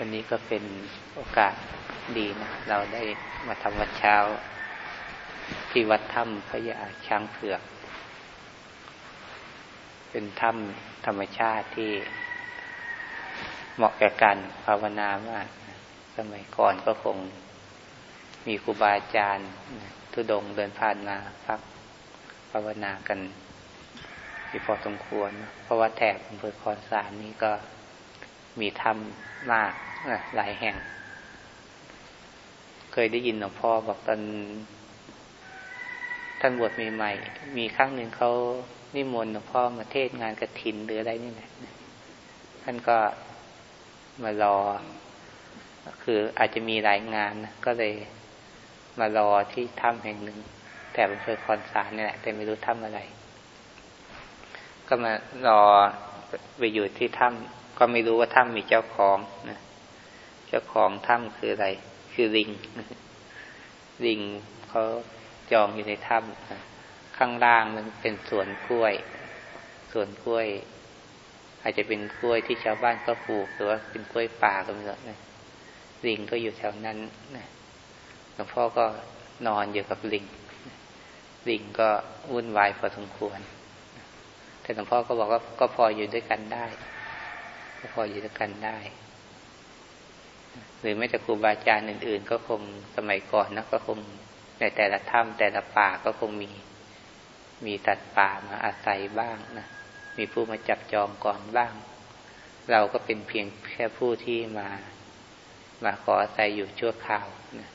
วันนี้ก็เป็นโอกาสดีนะ เราได้มาทำวัดเช้า ที่วัดถ้ำพระยาช้างเผือก เป็นถ้ำธรรมชาติที่เหมาะแก่การภาวนามาก สมัยก่อนก็คงมีครูบาอาจารย์ทุดงเดินผ่านมาพักภาวนากันที่พอสมควร เพราะว่าแถบอำเภอคอนสารนี้ก็ มีถ้ำมากหลายแห่ง เคยได้ยินหลวงพ่อบอกตอนท่านบวชใหม่ๆมีครั้งหนึ่งเขานิมนต์หลวงพ่อมาเทศงานกระถินหรืออะไรนี่แหละท่านก็มารอ คืออาจจะมีหลายงานนะก็เลยมารอที่ถ้ำแห่งหนึ่ง แต่เป็นเพื่อคอนสารนี่แหละ แต่ไม่รู้ถ้ำอะไร ก็มารอไปอยู่ที่ถ้ำ ก็ไม่รู้ว่าถ้ำมีเจ้าของนะเจ้าของถ้ำคืออะไร คือลิงลิงเขาจองอยู่ในถ้ำข้างล่างมันเป็นสวนกล้วยสวนกล้วย อาจจะเป็นกล้วยที่ชาวบ้านก็ปลูกหรือว่าเป็นกล้วยป่าก็ไม่รู้นะลิงก็อยู่แถวนั้นนะหลวงพ่อก็นอนอยู่กับลิงลิงก็วุ่นวายพอสมควร แต่หลวงพ่อก็บอกว่าก็พออยู่ด้วยกันได้ ก็พออยู่ด้วยกันได้ หรือไม่แต่ครูบาอาจารย์อื่น ๆ ก็คงสมัยก่อนนะก็คงในแต่ละถ้ำแต่ละป่าก็คงมีมีตัดป่ามาอาศัยบ้างนะมีผู้มาจับจองก่อนบ้าง เราก็เป็นเพียงแค่ผู้ที่มามาขออาศัยอยู่ชั่วคราวนะ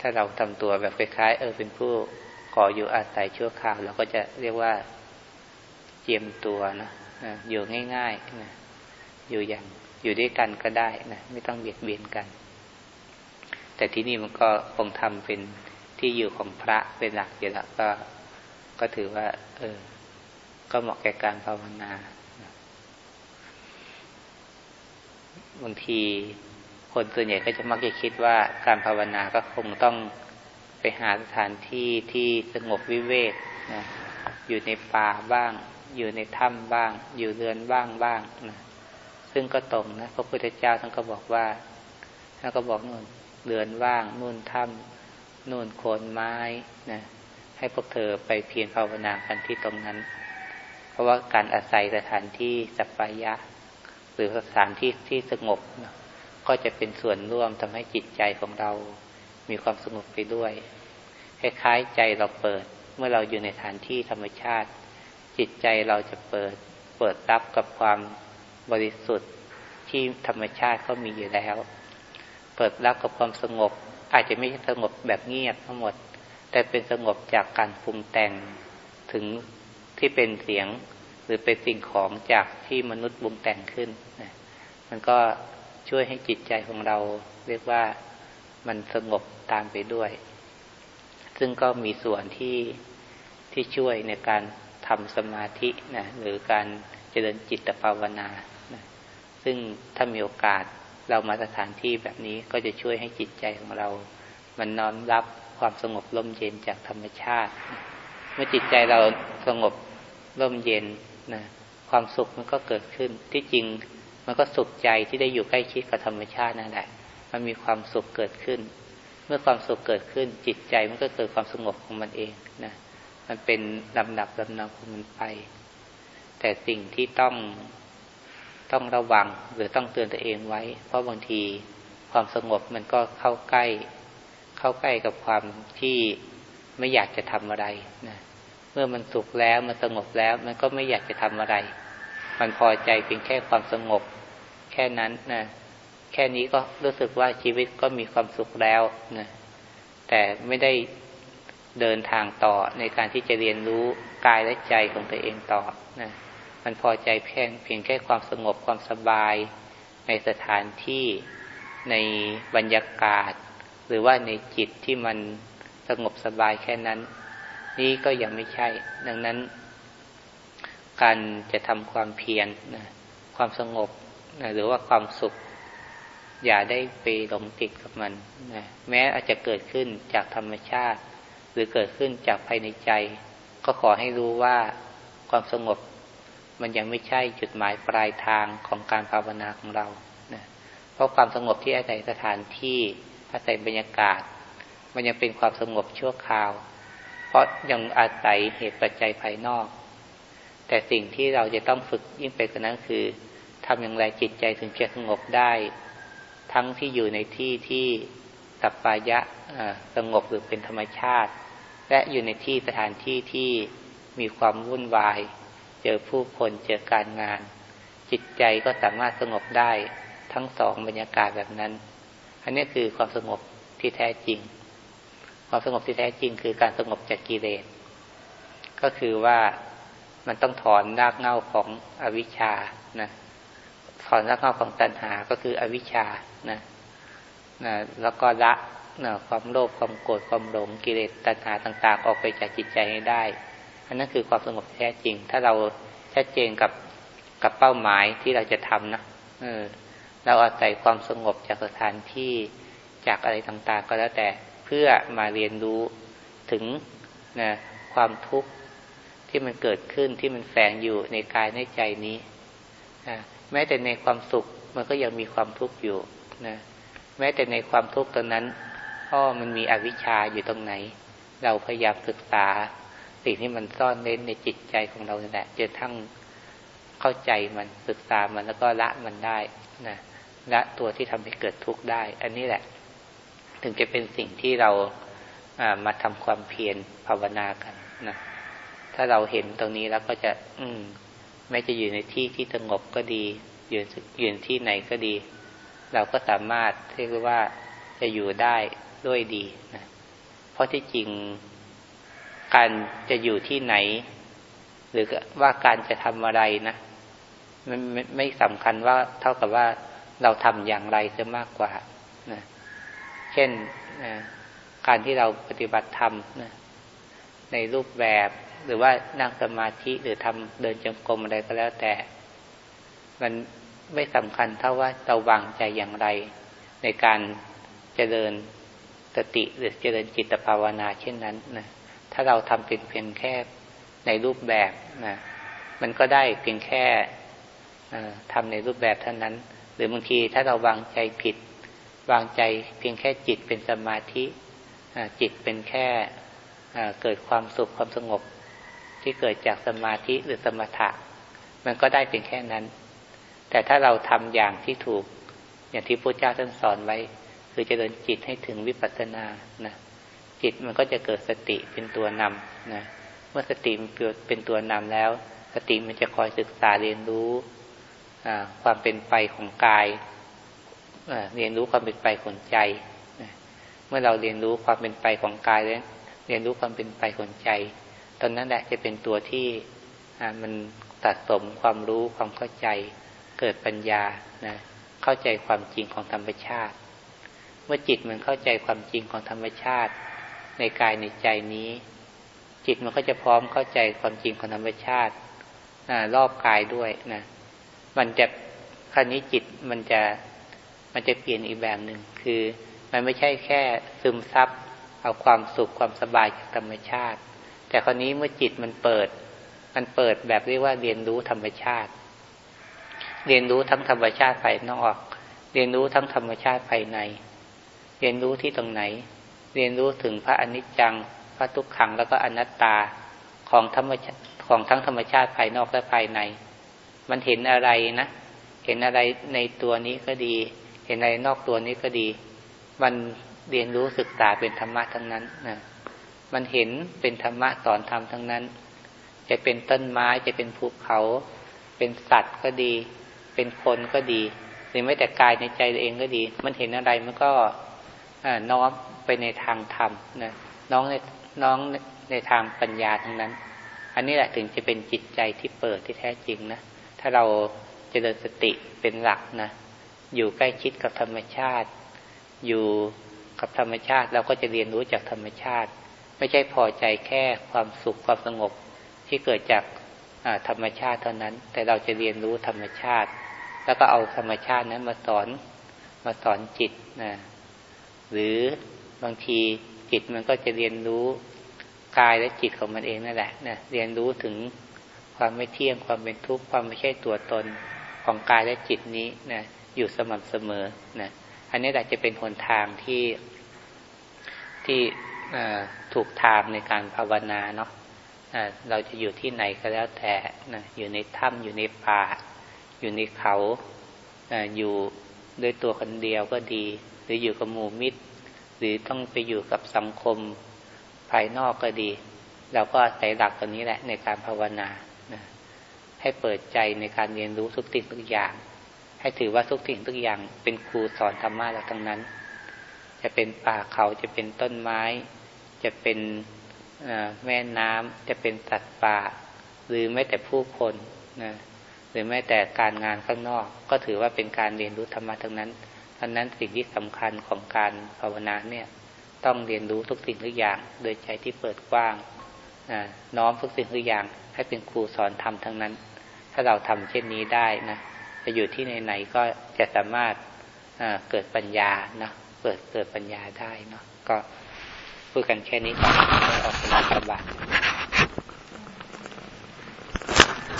ถ้าเราทำตัวแบบคล้ายๆเออเป็นผู้ขออยู่อาศัยชั่วคราวเราก็จะเรียกว่าเจียมตัวนะ อยู่ง่ายๆนะอยู่อย่างอยู่ด้วยกันก็ได้นะไม่ต้องเบียดเบียนกัน แต่ที่นี่มันก็คงทำเป็นที่อยู่ของพระเป็นหลักอยู่แล้วก็ก็ถือว่า เออ ก็เหมาะแก่การภาวนาบางทีคนส่วนใหญ่ก็จะมักจะคิดว่าการภาวนาก็คงต้องไปหาสถานที่ที่สงบวิเวกนะ อยู่ในป่าบ้าง อยู่ในถ้ำบ้าง อยู่เรือนบ้างบ้างนะซึ่งก็ตรงนะพระพุทธเจ้าท่านก็บอกว่าท่านก็บอกนู่นเรือนว่างนู่นถ้ำนู่นโคนไม้นะให้พวกเธอไปเพียรภาวนากันที่ตรงนั้น เพราะว่าการอาศัยสถานที่สัปปายะ หรือสถานที่ที่สงบนะก็จะเป็นส่วนร่วมทำให้จิตใจของเรามีความสงบไปด้วยคล้ายๆใจเราเปิด มื่อเราอยู่ในฐานที่ธรรมชาติ จิตใจเราจะเปิดเปิดรับกับความบริสุทธิ์ที่ธรรมชาติเขามีอยู่แล้ว เปิดรับกับความสงบ อาจจะไม่ใช่สงบแบบเงียบทั้งหมด แต่เป็นสงบจากการปรุงแต่งถึงที่เป็นเสียงหรือเป็นสิ่งของจากที่มนุษย์ปรุงแต่งขึ้นมันก็ช่วยให้จิตใจของเราเรียกว่ามันสงบตามไปด้วย ซึ่งก็มีส่วนที่ ที่ช่วยในการทำสมาธินะหรือการเจริญจิตภาวนานะซึ่งถ้ามีโอกาสเรามาสถานที่แบบนี้ก็จะช่วยให้จิตใจของเรา มันนอนรับความสงบร่มเย็นจากธรรมชาติ เมื่อจิตใจเราสงบร่มเย็นนะความสุขมันก็เกิดขึ้น ที่จริงมันก็สุขใจที่ได้อยู่ใกล้ชิดกับธรรมชาตินั่นแหละ มันมีความสุขเกิดขึ้น เมื่อความสุขเกิดขึ้น จิตใจมันก็เกิดความสงบของมันเองนะ มันเป็นลำดับลำนาของมันไป แต่สิ่งที่ต้องต้องระวังหรือต้องเตือนตัวเองไว้ เพราะบางทีความสงบมันก็เข้าใกล้ เข้าใกล้กับความที่ไม่อยากจะทำอะไรนะเมื่อมันสุขแล้วมันสงบแล้ว มันก็ไม่อยากจะทำอะไร มันพอใจเพียงแค่ความสงบ แค่นั้นนะแค่นี้ก็รู้สึกว่าชีวิตก็มีความสุขแล้วนะแต่ไม่ได้ เดินทางต่อในการที่จะเรียนรู้กายและใจของตัวเองต่อนะมันพอใจเพียงเพียงแค่ความสงบความสบายในสถานที่ในบรรยากาศ หรือว่าในจิตที่มันสงบสบายแค่นั้น นี่ก็ยังไม่ใช่ ดังนั้น การจะทำความเพียรนะความสงบนะหรือว่าความสุข อย่าได้ไปหลงติดกับมันนะแม้อาจจะเกิดขึ้นจากธรรมชาติ หรือเกิดขึ้นจากภายในใจ ก็ขอให้รู้ว่าความสงบมันยังไม่ใช่จุดหมายปลายทางของการภาวนาของเรานะเพราะความสงบที่อาศัยสถานที่อาศัยบรรยากาศ มันยังเป็นความสงบชั่วคราว เพราะยังอาศัยเหตุปัจจัยภายนอก แต่สิ่งที่เราจะต้องฝึกยิ่งไปกว่านั้นคือทำอย่างไรจิตใจถึงจะสงบได้ ทั้งที่อยู่ในที่ที่ สัปปายะสงบหรือเป็นธรรมชาติ และอยู่ในที่สถานที่ที่มีความวุ่นวาย เจอผู้คนเจอการงาน จิตใจก็สามารถสงบได้ทั้งสองบรรยากาศแบบนั้น อันนี้คือความสงบที่แท้จริง ความสงบที่แท้จริงคือการสงบจากกิเลสก็คือว่ามันต้องถอนรากเหง้าของอวิชชานะถอนรากเหง้าของตัณหาก็คืออวิชชานะ นะแล้วก็ละนะความโลภความโกรธความหลงกิเลสตัณหาต่าง ๆ ออกไปจากจิตใจให้ได้ อันนั้นคือความสงบแท้จริง ถ้าเราชัดเจนกับกับเป้าหมายที่เราจะทำนะเออเราอาศัยความสงบจากสถานที่จากอะไรต่างๆ ก็แล้วแต่เพื่อมาเรียนรู้ถึงนะความทุกข์ที่มันเกิดขึ้นที่มันแฝงอยู่ในกายในใจนี้นะแม้แต่ในความสุขมันก็ยังมีความทุกข์อยู่นะ แม้แต่ในความทุกข์ตรงนั้นพ่อมันมีอวิชชาอยู่ตรงไหน เราพยายามศึกษา สิ่งที่มันซ่อนเล้นในจิตใจของเราเนี่แหละจนทั้งเข้าใจมันศึกษามันแล้วก็ละมันได้นะละตัวที่ทำให้เกิดทุกข์ได้ อันนี้แหละ ถึงจะเป็นสิ่งที่เรามาทำความเพียรภาวนากันนะถ้าเราเห็นตรงนี้แล้วก็จะ อืมไม่จะอยู่ในที่ที่สงบก็ดี อยู่อยู่ที่ไหนก็ดี เราก็สามารถเรียกว่าจะอยู่ได้ด้วยดีนะเพราะที่จริงการจะอยู่ที่ไหน หรือว่าการจะทำอะไรนะมันไม่สำคัญว่าเท่ากับว่าเราทำอย่างไรจะมากกว่านะเช่นนะการที่เราปฏิบัติธรรมนะในรูปแบบหรือว่านั่งสมาธิหรือทำเดินจงกรมอะไรก็แล้วแต่ มัน ไม่สำคัญเท่าว่าเราวางใจอย่างไร ในการเจริญสติหรือเจริญจิตภาวนาเช่นนั้นนะถ้าเราทำเป็นเพียงแค่ในรูปแบบนะมันก็ได้เพียงแค่ทำในรูปแบบเท่านั้น หรือบางทีถ้าเราวางใจผิด วางใจเพียงแค่จิตเป็นสมาธิจิตเป็นแค่เกิดความสุขความสงบ ที่เกิดจากสมาธิหรือสมถะ มันก็ได้เพียงแค่นั้น แต่ถ้าเราทำอย่างที่ถูก อย่างที่พระเจ้าท่านสอนไว้ คือจะเดินจิตให้ถึงวิปัสสนานะจิตมันก็จะเกิดสติเป็นตัวนำนะเมื่อสติเป็นตัวนำแล้ว สติมันจะคอยศึกษาเรียนรู้ความเป็นไปของกายเรียนรู้ความเป็นไปของใจเมื่อเราเรียนรู้ความเป็นไปของกายแล้วเรียนรู้ความเป็นไปของใจ ตอนนั้นแหละจะเป็นตัวที่มันตัดสมความรู้ความเข้าใจ เกิดปัญญานะเข้าใจความจริงของธรรมชาติ เมื่อจิตมันเข้าใจความจริงของธรรมชาติ ในกายในใจนี้ จิตมันก็จะพร้อมเข้าใจความจริงของธรรมชาตินะรอบกายด้วยนะมันจะครั้นี้จิตมันจะมันจะเปลี่ยนอีกแบบหนึ่งคือ มันไม่ใช่แค่ซึมซับเอาความสุขความสบายจากธรรมชาติ แต่คราวนี้เมื่อจิตมันเปิด มันเปิดแบบเรียกว่าเรียนรู้ธรรมชาติ เรียนรู้ทั้งธรรมชาติภายนอก เรียนรู้ทั้งธรรมชาติภายใน เรียนรู้ที่ตรงไหน เรียนรู้ถึงพระอนิจจัง พระทุกขังแล้วก็อนัตตาของธรรมของทั้งธรรมชาติภายนอกและภายใน มันเห็นอะไรนะ เห็นอะไรในตัวนี้ก็ดี เห็นอะไรนอกตัวนี้ก็ดี มันเรียนรู้ศึกษาเป็นธรรมะทั้งนั้นนะมันเห็นเป็นธรรมะสอนธรรมทั้งนั้น จะเป็นต้นไม้จะเป็นภูเขา เป็นสัตว์ก็ดี เป็นคนก็ดีหรือไม่แต่กายในใจตัวเองก็ดี มันเห็นอะไรมันก็น้อมไปในทางธรรมนะน้องในน้องในทางปัญญาทั้งนั้น อันนี้แหละถึงจะเป็นจิตใจที่เปิดที่แท้จริงนะถ้าเราจเจริญสติเป็นหลักนะอยู่ใกล้ชิดกับธรรมชาติ อยู่กับธรรมชาติเราก็จะเรียนรู้จากธรรมชาติ ไม่ใช่พอใจแค่ความสุขความสงบที่เกิดจาก ธรรมชาติเท่านั้น แต่เราจะเรียนรู้ธรรมชาติ แล้วก็เอาธรรมชาตินั้นมาสอนมาสอนจิตนะหรือบางทีจิตมันก็จะเรียนรู้กายและจิตของมันเองนั่นแหละนะเรียนรู้ถึงความไม่เที่ยงความเป็นทุกข์ความไม่ใช่ตัวตนของกายและจิตนี้นะอยู่สม่ำเสมอนะอันนี้แหละจะเป็นหนทางที่ที่ถูกทางในการภาวนาเนาะ เราจะอยู่ที่ไหนก็แล้วแต่นะอยู่ในถ้ำอยู่ในป่า อยู่ในเขาอยู่ด้วยตัวคนเดียวก็ดี หรืออยู่กับหมู่มิตร หรือต้องไปอยู่กับสังคมภายนอกก็ดี เราก็ใส่หลักตัวนี้แหละในการภาวนานะให้เปิดใจในการเรียนรู้ทุกสิ่งทุกอย่าง ให้ถือว่าทุกสิ่งทุกอย่าง เป็นครูสอนธรรมะเราทั้งนั้น จะเป็นป่าเขาจะเป็นต้นไม้ จะเป็น แม่น้ำจะเป็นสัตว์ป่า หรือแม้แต่ผู้คนนะหรือแม้แต่การงานข้างนอก ก็ถือว่าเป็นการเรียนรู้ธรรมะทั้งนั้นเพราะนั้นสิ่งที่สำคัญของการภาวนาเนี่ย ต้องเรียนรู้ทุกสิ่งทุกอย่าง โดยใจที่เปิดกว้างน้อมทุกสิ่งทุกอย่างให้เป็นครูสอนธรรมทั้งนั้น ถ้าเราทำเช่นนี้ได้นะจะอยู่ที่ไหนๆก็จะสามารถเกิดปัญญานะเปิดเกิดปัญญาได้เนาะก็ พูดกันแค่นี้ก่อนออกจากบาย